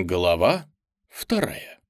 Глава вторая.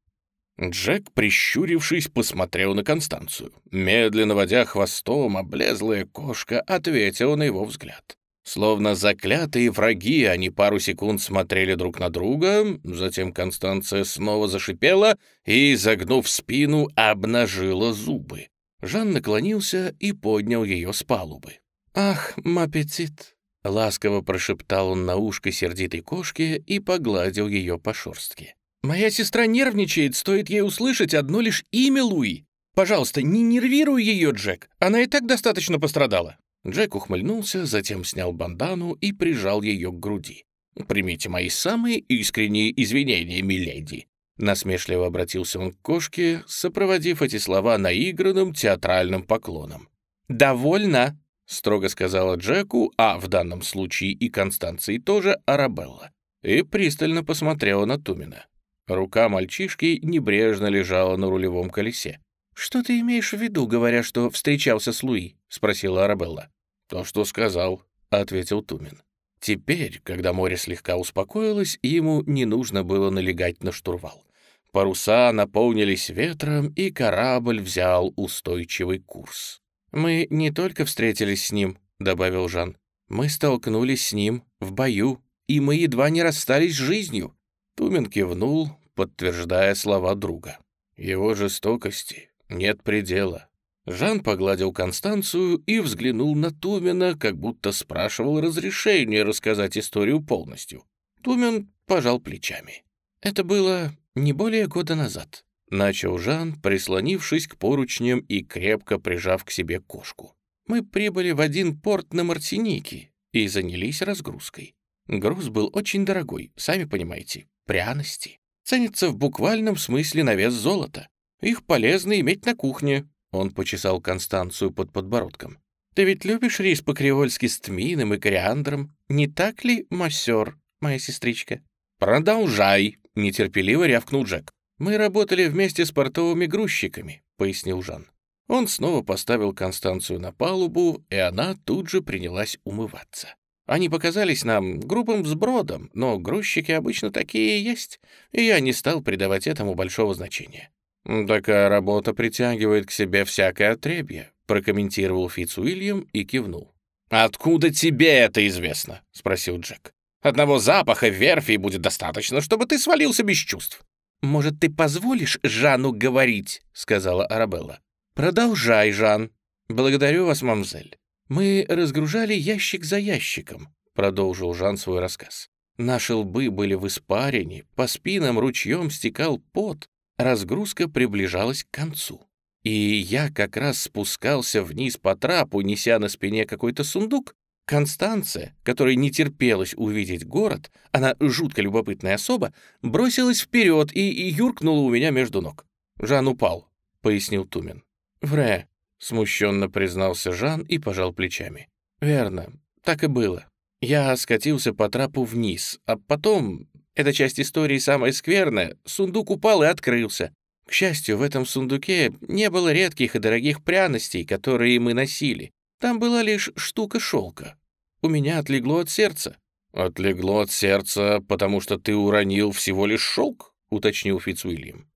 Джек, прищурившись, посмотрел на Констанцию. Медленно водя хвостом, облезлая кошка ответила на его взгляд. Словно заклятые враги, они пару секунд смотрели друг на друга, затем Констанция снова зашипела и, загнув спину, обнажила зубы. Жан наклонился и поднял ее с палубы. «Ах, маппетит!» — ласково прошептал он на ушко сердитой кошке и погладил ее по шерстке. «Моя сестра нервничает, стоит ей услышать одно лишь имя Луи. Пожалуйста, не нервируй ее, Джек, она и так достаточно пострадала». Джек ухмыльнулся, затем снял бандану и прижал ее к груди. «Примите мои самые искренние извинения, миледи». Насмешливо обратился он к кошке, сопроводив эти слова наигранным театральным поклоном. «Довольно», — строго сказала Джеку, а в данном случае и Констанции тоже Арабелла, и пристально посмотрела на Тумина. Рука мальчишки небрежно лежала на рулевом колесе. «Что ты имеешь в виду, говоря, что встречался с Луи?» — спросила Арабелла. «То, что сказал», — ответил Тумин. Теперь, когда море слегка успокоилось, ему не нужно было налегать на штурвал. Паруса наполнились ветром, и корабль взял устойчивый курс. «Мы не только встретились с ним», — добавил Жан. «Мы столкнулись с ним в бою, и мы едва не расстались с жизнью». Тумин кивнул, подтверждая слова друга. «Его жестокости нет предела. Жан погладил Констанцию и взглянул на Тумена, как будто спрашивал разрешения рассказать историю полностью. Тумен пожал плечами. «Это было не более года назад», — начал Жан, прислонившись к поручням и крепко прижав к себе кошку. «Мы прибыли в один порт на Мартинике и занялись разгрузкой. Груз был очень дорогой, сами понимаете, пряности. Ценится в буквальном смысле на вес золота. Их полезно иметь на кухне, он почесал Констанцию под подбородком. «Ты ведь любишь рис по-креольски с тмином и кориандром? Не так ли, массер, моя сестричка?» «Продолжай!» — нетерпеливо рявкнул Джек. «Мы работали вместе с портовыми грузчиками», — пояснил Жан. Он снова поставил Констанцию на палубу, и она тут же принялась умываться. Они показались нам грубым взбродом, но грузчики обычно такие есть, и я не стал придавать этому большого значения. «Такая работа притягивает к себе всякое отребье», прокомментировал Фитц Уильям и кивнул. «Откуда тебе это известно?» — спросил Джек. «Одного запаха верфи будет достаточно, чтобы ты свалился без чувств». «Может, ты позволишь Жану говорить?» — сказала Арабелла. «Продолжай, Жан. Благодарю вас, мамзель. Мы разгружали ящик за ящиком», — продолжил Жан свой рассказ. Наши лбы были в испарине, по спинам ручьем стекал пот, Разгрузка приближалась к концу. И я как раз спускался вниз по трапу, неся на спине какой-то сундук. Констанция, которой не терпелось увидеть город, она жутко любопытная особа, бросилась вперед и, юркнула у меня между ног. Жан упал, — пояснил Тумин. «Вре», — смущенно признался Жан и пожал плечами. «Верно, так и было. Я скатился по трапу вниз, а потом эта часть истории самая скверная. Сундук упал и открылся. К счастью, в этом сундуке не было редких и дорогих пряностей, которые мы носили. Там была лишь штука шелка. У меня отлегло от сердца. «Отлегло от сердца, потому что ты уронил всего лишь шелк?» — уточнил Фицуильям.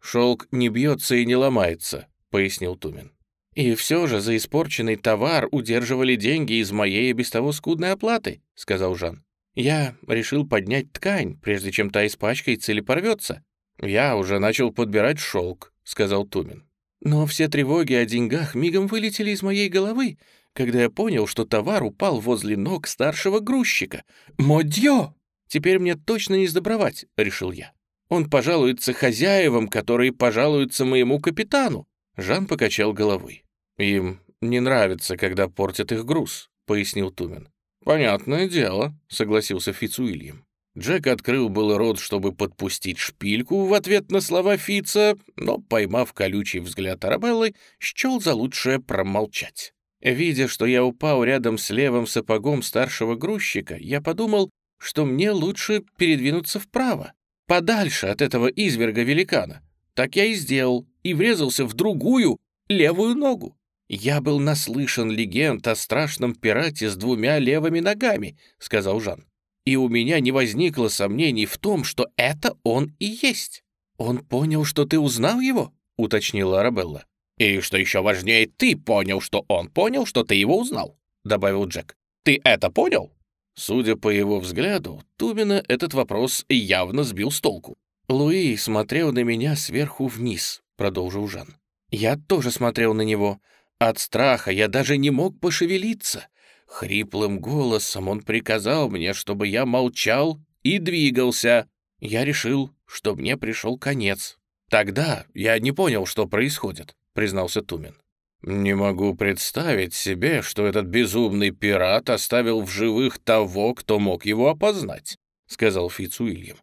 «Шелк не бьется и не ломается», — пояснил Тумин. «И все же за испорченный товар удерживали деньги из моей и без того скудной оплаты», — сказал Жан. Я решил поднять ткань, прежде чем та испачкается или порвется. Я уже начал подбирать шелк, сказал Тумин. Но все тревоги о деньгах мигом вылетели из моей головы, когда я понял, что товар упал возле ног старшего грузчика. «Модьё!» «Теперь мне точно не сдобровать», — решил я. «Он пожалуется хозяевам, которые пожалуются моему капитану». Жан покачал головой. «Им не нравится, когда портят их груз», — пояснил Тумин. «Понятное дело», — согласился Фицуильям. Джек открыл был рот, чтобы подпустить шпильку в ответ на слова Фица, но, поймав колючий взгляд Арабеллы, счел за лучшее промолчать. Видя, что я упал рядом с левым сапогом старшего грузчика, я подумал, что мне лучше передвинуться вправо, подальше от этого изверга-великана. Так я и сделал, и врезался в другую, левую ногу. «Я был наслышан легенд о страшном пирате с двумя левыми ногами», — сказал Жан. И у меня не возникло сомнений в том, что это он и есть. Он понял, что ты узнал его?» — уточнила Арабелла. «И что еще важнее, ты понял, что он понял, что ты его узнал», — добавил Джек. «Ты это понял?» Судя по его взгляду, Тумина этот вопрос явно сбил с толку. «Луи смотрел на меня сверху вниз», — продолжил Жан. «Я тоже смотрел на него. От страха я даже не мог пошевелиться. Хриплым голосом он приказал мне, чтобы я молчал и двигался. Я решил, что мне пришел конец. Тогда я не понял, что происходит», — признался Тумин. «Не могу представить себе, что этот безумный пират оставил в живых того, кто мог его опознать», — сказал Фитц Уильям.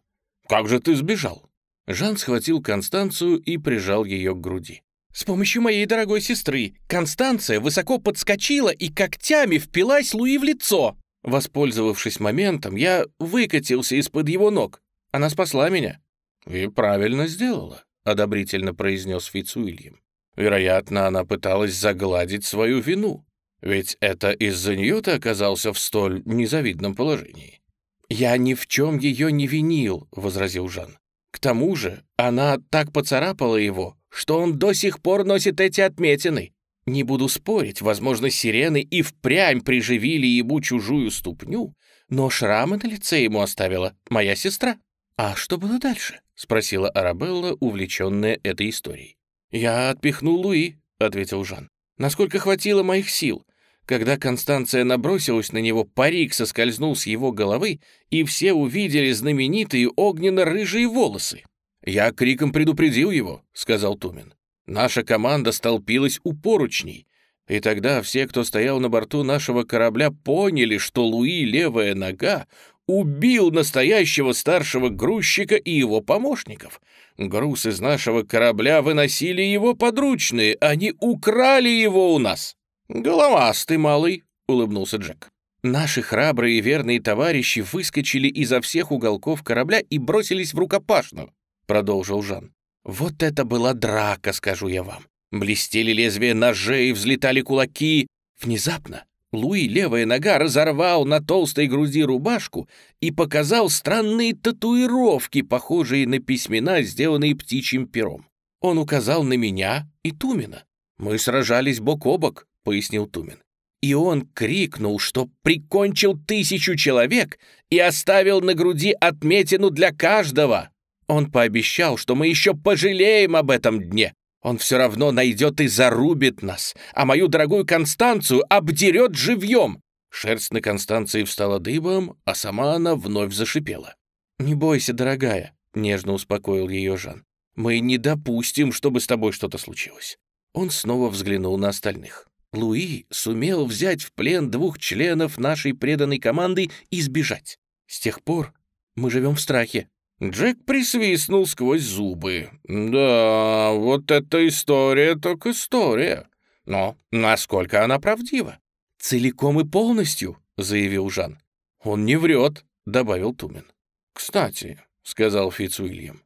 «Как же ты сбежал?» Жан схватил Констанцию и прижал ее к груди. «С помощью моей дорогой сестры Констанция высоко подскочила и когтями впилась Луи в лицо. Воспользовавшись моментом, я выкатился из-под его ног. Она спасла меня». «И правильно сделала», — одобрительно произнес Фитц Уильям. Вероятно, она пыталась загладить свою вину. Ведь это из-за нее ты оказался в столь незавидном положении. «Я ни в чем ее не винил», — возразил Жан. «К тому же она так поцарапала его, что он до сих пор носит эти отметины. Не буду спорить, возможно, сирены и впрямь приживили ему чужую ступню, но шрамы на лице ему оставила моя сестра». «А что было дальше?» — спросила Арабелла, увлеченная этой историей. «Я отпихнул Луи», — ответил Жан. «Насколько хватило моих сил. Когда Констанция набросилась на него, парик соскользнул с его головы, и все увидели знаменитые огненно-рыжие волосы. «Я криком предупредил его», — сказал Тумин. «Наша команда столпилась у поручней, и тогда все, кто стоял на борту нашего корабля, поняли, что Луи левая нога убил настоящего старшего грузчика и его помощников. Груз из нашего корабля выносили его подручные, они украли его у нас. Головастый малый, улыбнулся Джек. Наши храбрые и верные товарищи выскочили изо всех уголков корабля и бросились в рукопашную, продолжил Жан. Вот это была драка, скажу я вам. Блестели лезвия ножей, взлетали кулаки. Внезапно Луи левая нога разорвал на толстой груди рубашку и показал странные татуировки, похожие на письмена, сделанные птичьим пером. Он указал на меня и Тумина. «Мы сражались бок о бок», — пояснил Тумин. И он крикнул, что прикончил тысячу человек и оставил на груди отметину для каждого. Он пообещал, что мы еще пожалеем об этом дне. Он все равно найдет и зарубит нас, а мою дорогую Констанцию обдерет живьем!» Шерсть на Констанции встала дыбом, а сама она вновь зашипела. «Не бойся, дорогая», — нежно успокоил ее Жан. «Мы не допустим, чтобы с тобой что-то случилось». Он снова взглянул на остальных. Луи сумел взять в плен двух членов нашей преданной команды и сбежать. С тех пор мы живем в страхе. Джек присвистнул сквозь зубы. «Да, вот эта история так история. Но насколько она правдива?» «Целиком и полностью», — заявил Жан. «Он не врет», — добавил Тумен. «Кстати», — сказал Фицуильям,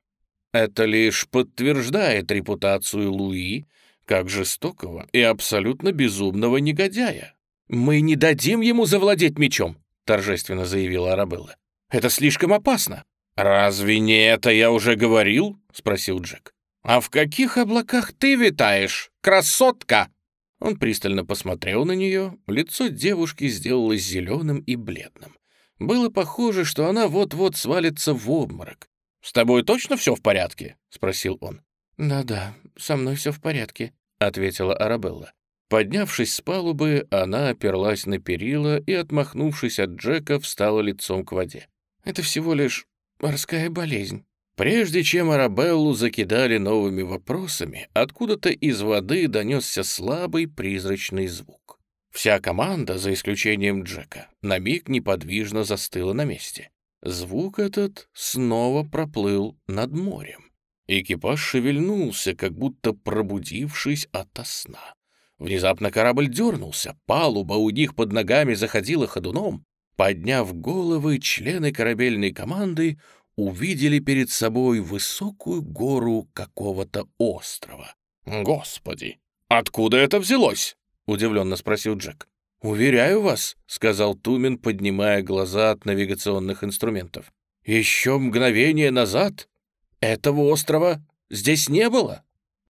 «это лишь подтверждает репутацию Луи как жестокого и абсолютно безумного негодяя». «Мы не дадим ему завладеть мечом», — торжественно заявила Арабелла. «Это слишком опасно». «Разве не это я уже говорил?» — спросил Джек. «А в каких облаках ты витаешь, красотка?» Он пристально посмотрел на нее, лицо девушки сделалось зеленым и бледным. Было похоже, что она вот-вот свалится в обморок. «С тобой точно все в порядке?» — спросил он. «Да-да, со мной все в порядке», — ответила Арабелла. Поднявшись с палубы, она оперлась на перила и, отмахнувшись от Джека, встала лицом к воде. «Это всего лишь морская болезнь». Прежде чем Арабеллу закидали новыми вопросами, откуда-то из воды донесся слабый призрачный звук. Вся команда, за исключением Джека, на миг неподвижно застыла на месте. Звук этот снова проплыл над морем. Экипаж шевельнулся, как будто пробудившись ото сна. Внезапно корабль дернулся, палуба у них под ногами заходила ходуном, Подняв головы, члены корабельной команды увидели перед собой высокую гору какого-то острова. «Господи, откуда это взялось?» — удивленно спросил Джек. «Уверяю вас», — сказал Тумин, поднимая глаза от навигационных инструментов. «Еще мгновение назад этого острова здесь не было».